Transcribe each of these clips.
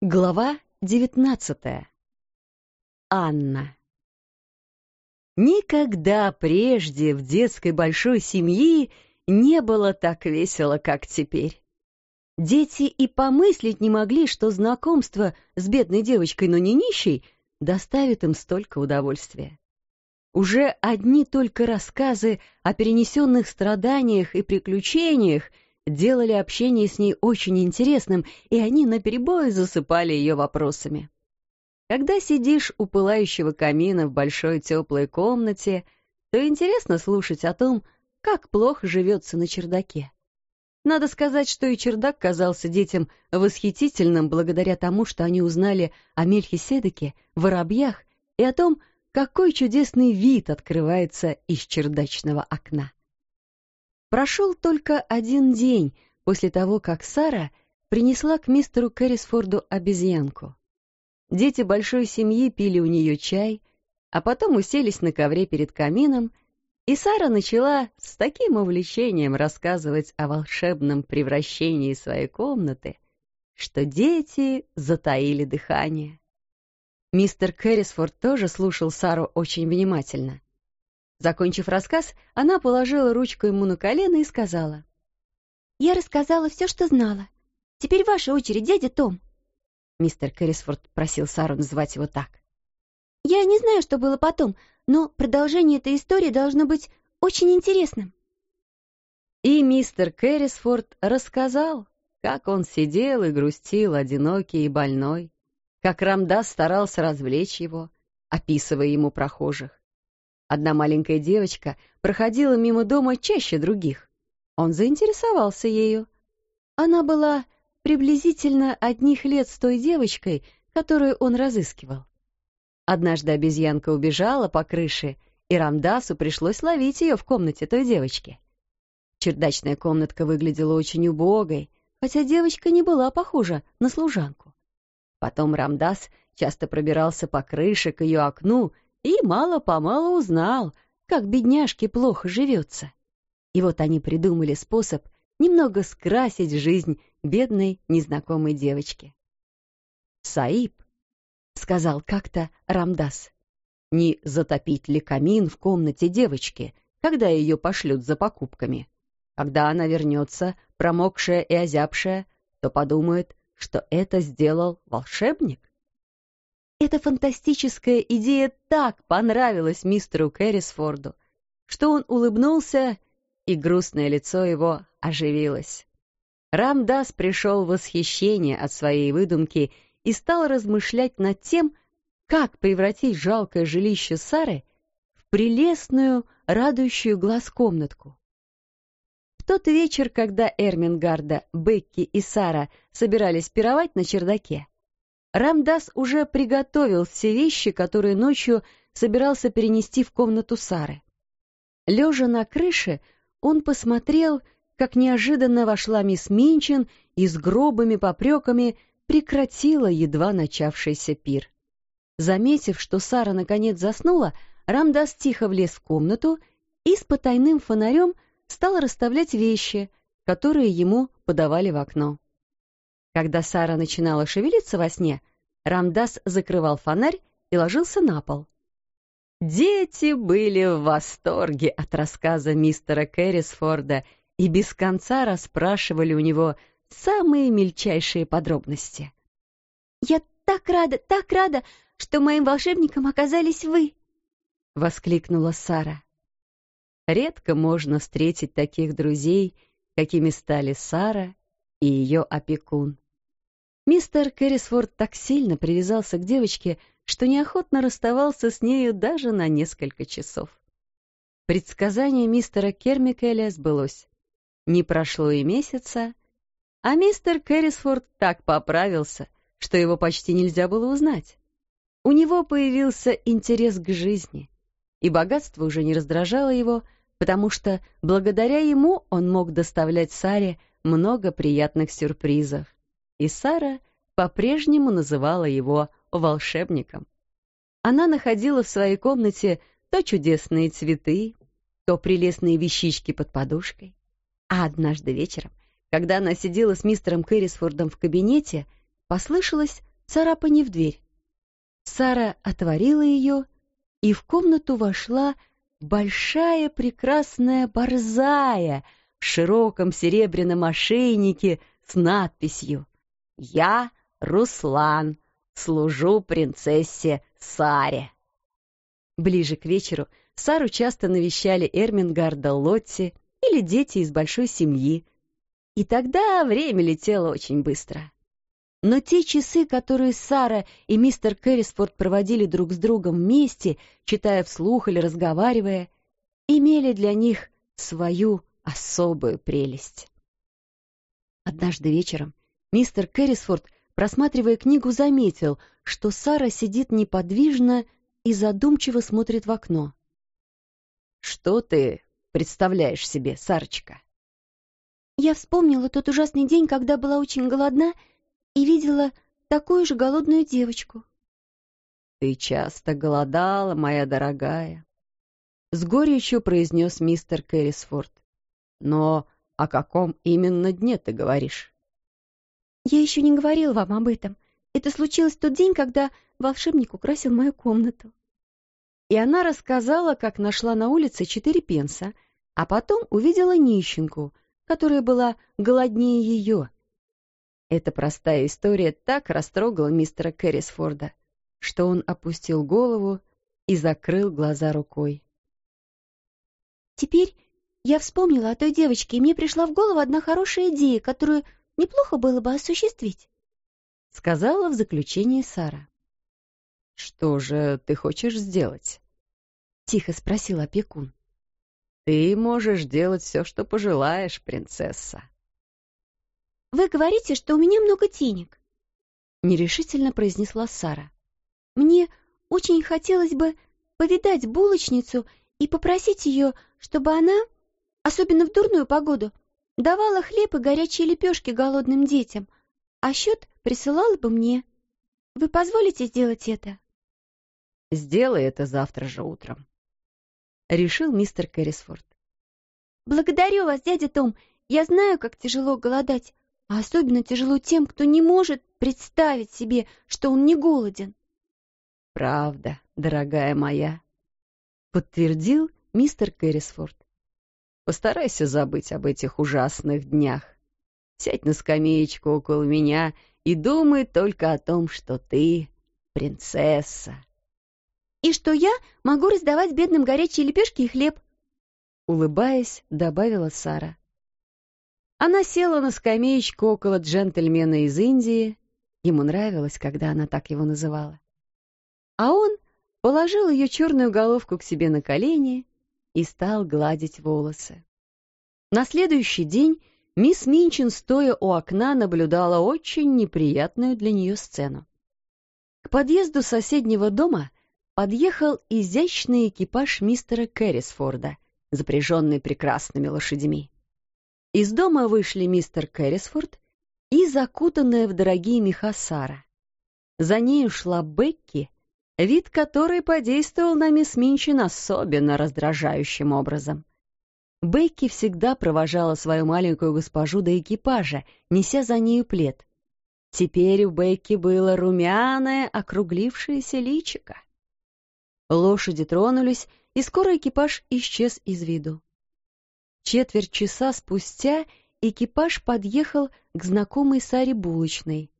Глава девятнадцатая. Анна. Никогда прежде в детской большой семьи не было так весело, как теперь. Дети и помыслить не могли, что знакомство с бедной девочкой, но не нищей, доставит им столько удовольствия. Уже одни только рассказы о перенесенных страданиях и приключениях — делали общение с ней очень интересным, и они наперебой засыпали ее вопросами. Когда сидишь у пылающего камина в большой теплой комнате, то интересно слушать о том, как плохо живется на чердаке. Надо сказать, что и чердак казался детям восхитительным благодаря тому, что они узнали о Мельхиседеке, воробьях и о том, какой чудесный вид открывается из чердачного окна. Прошел только один день после того, как Сара принесла к мистеру Кэррисфорду обезьянку. Дети большой семьи пили у нее чай, а потом уселись на ковре перед камином, и Сара начала с таким увлечением рассказывать о волшебном превращении своей комнаты, что дети затаили дыхание. Мистер Кэррисфорд тоже слушал Сару очень внимательно. Закончив рассказ, она положила ручку ему на колено и сказала. «Я рассказала все, что знала. Теперь ваша очередь, дядя Том». Мистер Кэррисфорд просил Сару называть его так. «Я не знаю, что было потом, но продолжение этой истории должно быть очень интересным». И мистер Кэррисфорд рассказал, как он сидел и грустил, одинокий и больной, как Рамдас старался развлечь его, описывая ему прохожих. Одна маленькая девочка проходила мимо дома чаще других. Он заинтересовался ею. Она была приблизительно одних лет с той девочкой, которую он разыскивал. Однажды обезьянка убежала по крыше, и Рамдасу пришлось ловить ее в комнате той девочки. Чердачная комнатка выглядела очень убогой, хотя девочка не была похожа на служанку. Потом Рамдас часто пробирался по крыше к ее окну и мало-помалу узнал, как бедняжке плохо живется. И вот они придумали способ немного скрасить жизнь бедной незнакомой девочки. «Саиб», — сказал как-то Рамдас, — «не затопить ли камин в комнате девочки, когда ее пошлют за покупками? Когда она вернется, промокшая и озябшая, то подумает, что это сделал волшебник. Эта фантастическая идея так понравилась мистеру Кэррисфорду, что он улыбнулся, и грустное лицо его оживилось. Рамдас пришел в восхищение от своей выдумки и стал размышлять над тем, как превратить жалкое жилище Сары в прелестную, радующую глаз комнатку. В тот вечер, когда Эрмингарда, Бекки и Сара собирались пировать на чердаке, Рамдас уже приготовил все вещи, которые ночью собирался перенести в комнату Сары. Лежа на крыше, он посмотрел, как неожиданно вошла мисс Минчин и с грубыми попреками прекратила едва начавшийся пир. Заметив, что Сара наконец заснула, Рамдас тихо влез в комнату и с потайным фонарем стал расставлять вещи, которые ему подавали в окно. Когда Сара начинала шевелиться во сне, Рамдас закрывал фонарь и ложился на пол. Дети были в восторге от рассказа мистера Кэррисфорда и без конца расспрашивали у него самые мельчайшие подробности. «Я так рада, так рада, что моим волшебником оказались вы!» — воскликнула Сара. Редко можно встретить таких друзей, какими стали Сара и ее опекун. Мистер Кэррисфорд так сильно привязался к девочке, что неохотно расставался с нею даже на несколько часов. Предсказание мистера Кермикеля сбылось. Не прошло и месяца, а мистер Кэррисфорд так поправился, что его почти нельзя было узнать. У него появился интерес к жизни, и богатство уже не раздражало его, потому что благодаря ему он мог доставлять Саре много приятных сюрпризов и Сара по-прежнему называла его волшебником. Она находила в своей комнате то чудесные цветы, то прелестные вещички под подушкой. А однажды вечером, когда она сидела с мистером Кэррисфордом в кабинете, послышалось царапанье в дверь. Сара отворила ее, и в комнату вошла большая прекрасная борзая в широком серебряном ошейнике с надписью «Я Руслан, служу принцессе Саре». Ближе к вечеру Сару часто навещали Эрмингарда Лотти или дети из большой семьи, и тогда время летело очень быстро. Но те часы, которые Сара и мистер Кэррисфорд проводили друг с другом вместе, читая вслух или разговаривая, имели для них свою особую прелесть. Однажды вечером мистер Кэррисфорд, просматривая книгу, заметил, что Сара сидит неподвижно и задумчиво смотрит в окно. «Что ты представляешь себе, Сарочка?» Я вспомнила тот ужасный день, когда была очень голодна и видела такую же голодную девочку. «Ты часто голодала, моя дорогая», — с горечью произнес мистер Кэррисфорд. «Но о каком именно дне ты говоришь?» «Я еще не говорил вам об этом. Это случилось в тот день, когда волшебник украсил мою комнату». И она рассказала, как нашла на улице четыре пенса, а потом увидела нищенку, которая была голоднее ее, эта простая история так растрогала мистера Кэррисфорда, что он опустил голову и закрыл глаза рукой. «Теперь я вспомнила о той девочке, и мне пришла в голову одна хорошая идея, которую неплохо было бы осуществить», — сказала в заключении Сара. «Что же ты хочешь сделать?» — тихо спросил опекун. «Ты можешь делать все, что пожелаешь, принцесса», «Вы говорите, что у меня много денег», — нерешительно произнесла Сара. «Мне очень хотелось бы повидать булочницу и попросить ее, чтобы она, особенно в дурную погоду, давала хлеб и горячие лепешки голодным детям, а счет присылала бы мне. Вы позволите сделать это?» «Сделай это завтра же утром», — решил мистер Кэррисфорд. «Благодарю вас, дядя Том. Я знаю, как тяжело голодать, а особенно тяжело тем, кто не может представить себе, что он не голоден. «Правда, дорогая моя», — подтвердил мистер Кэррисфорд. «Постарайся забыть об этих ужасных днях. Сядь на скамеечку около меня и думай только о том, что ты принцесса». «И что я могу раздавать бедным горячие лепешки и хлеб», — улыбаясь, добавила Сара. Она села на скамеечку около джентльмена из Индии. Ему нравилось, когда она так его называла. А он положил ее черную головку к себе на колени и стал гладить волосы. На следующий день мисс Минчин, стоя у окна, наблюдала очень неприятную для нее сцену. К подъезду соседнего дома подъехал изящный экипаж мистера Кэррисфорда, запряженный прекрасными лошадьми. Из дома вышли мистер Кэррисфорд и закутанная в дорогие меха Сара. За ней ушла Бекки, вид которой подействовал на мисс Минчин особенно раздражающим образом. Бекки всегда провожала свою маленькую госпожу до экипажа, неся за нею плед. Теперь у Бекки было румяное, округлившееся личико. Лошади тронулись, и скоро экипаж исчез из виду. Четверть часа спустя экипаж подъехал к знакомой Саре булочной.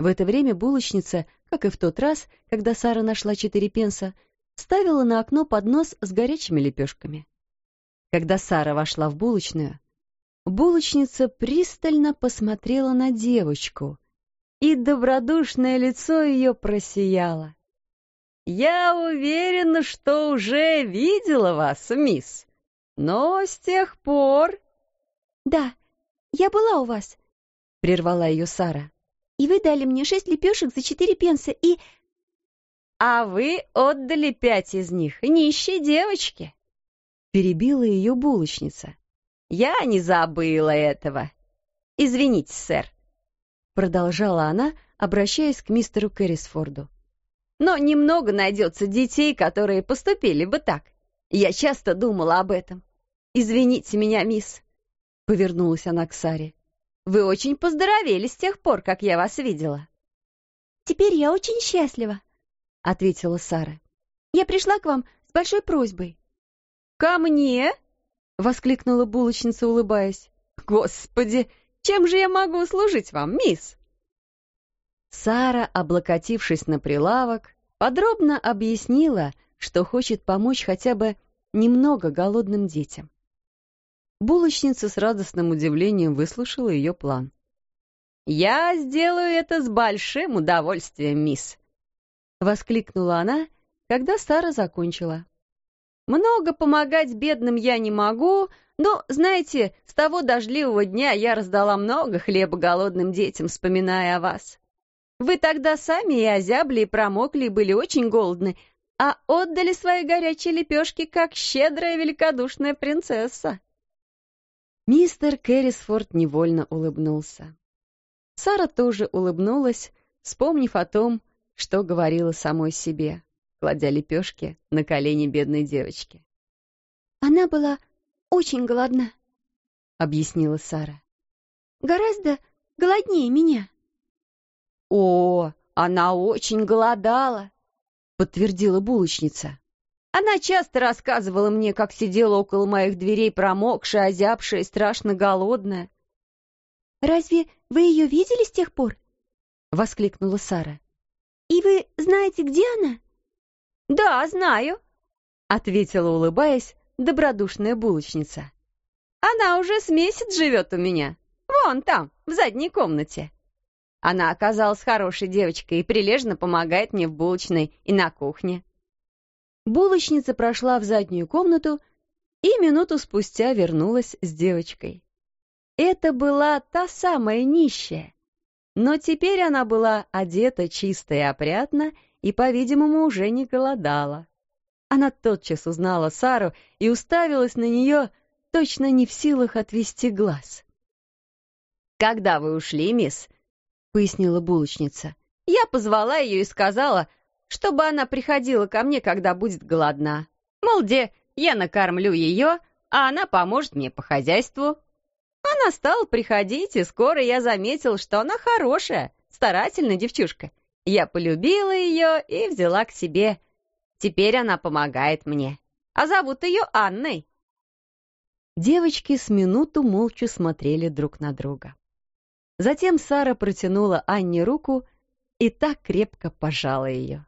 В это время булочница, как и в тот раз, когда Сара нашла четыре пенса, ставила на окно поднос с горячими лепешками. Когда Сара вошла в булочную, булочница пристально посмотрела на девочку, и добродушное лицо ее просияло. «Я уверена, что уже видела вас, мисс», но с тех пор... Да, я была у вас, прервала ее Сара. И вы дали мне шесть лепешек за четыре пенса и... А вы отдали пять из них нищей девочке. Перебила ее булочница. Я не забыла этого. Извините, сэр. Продолжала она, обращаясь к мистеру Кэррисфорду. Но немного найдется детей, которые поступили бы так. Я часто думала об этом. Извините меня, мисс, повернулась она к Саре. Вы очень поздоровели с тех пор, как я вас видела. теперь я очень счастлива», — ответила Сара. «Я пришла к вам с большой просьбой». «Ко мне?» — воскликнула булочница, улыбаясь. «Господи, чем же я могу служить вам, мисс?» Сара, облокотившись на прилавок, подробно объяснила, что хочет помочь хотя бы немного голодным детям. Булочница с радостным удивлением выслушала ее план. «Я сделаю это с большим удовольствием, мисс!» — воскликнула она, когда Сара закончила. «Много помогать бедным я не могу, но, знаете, с того дождливого дня я раздала много хлеба голодным детям, вспоминая о вас. Вы тогда сами и озябли, и промокли, и были очень голодны, а отдали свои горячие лепешки, как щедрая великодушная принцесса». Мистер Кэррисфорд невольно улыбнулся. Сара тоже улыбнулась, вспомнив о том, что говорила самой себе, кладя лепешки на колени бедной девочки. «Она была очень голодна», — объяснила Сара. «Гораздо голоднее меня». «О, она очень голодала», — подтвердила булочница. Она часто рассказывала мне, как сидела около моих дверей промокшая, озябшая и страшно голодная. «Разве вы ее видели с тех пор?» — воскликнула Сара. «И вы знаете, где она?» «Да, знаю», — ответила, улыбаясь, добродушная булочница. «Она уже с месяц живет у меня. Вон там, в задней комнате. Она оказалась хорошей девочкой и прилежно помогает мне в булочной и на кухне». Булочница прошла в заднюю комнату и минуту спустя вернулась с девочкой. Это была та самая нищая. Но теперь она была одета чисто и опрятно и, по-видимому, уже не голодала. Она тотчас узнала Сару и уставилась на нее, точно не в силах отвести глаз. «Когда вы ушли, мисс?» — пояснила булочница. «Я позвала ее и сказала, чтобы она приходила ко мне, когда будет голодна. Мол, где я накормлю ее, а она поможет мне по хозяйству». Она стала приходить, и скоро я заметил, что она хорошая, старательная девчушка. Я полюбила ее и взяла к себе. Теперь она помогает мне. А зовут ее Анной. Девочки с минуту молча смотрели друг на друга. Затем Сара протянула Анне руку и так крепко пожала ее.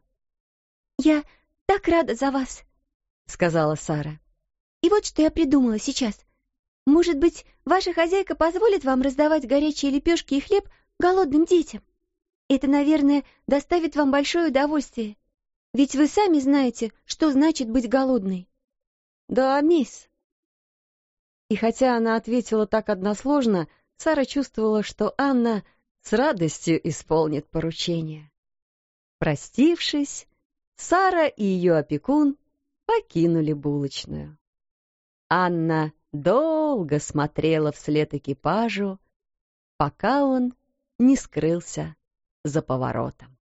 «Я так рада за вас», — сказала Сара. «И вот что я придумала сейчас. Может быть, ваша хозяйка позволит вам раздавать горячие лепешки и хлеб голодным детям? Это, наверное, доставит вам большое удовольствие. Ведь вы сами знаете, что значит быть голодной. Да, мисс. И хотя она ответила так односложно, Сара чувствовала, что Анна с радостью исполнит поручение. Простившись, Сара и ее опекун покинули булочную. Анна долго смотрела вслед экипажу, пока он не скрылся за поворотом.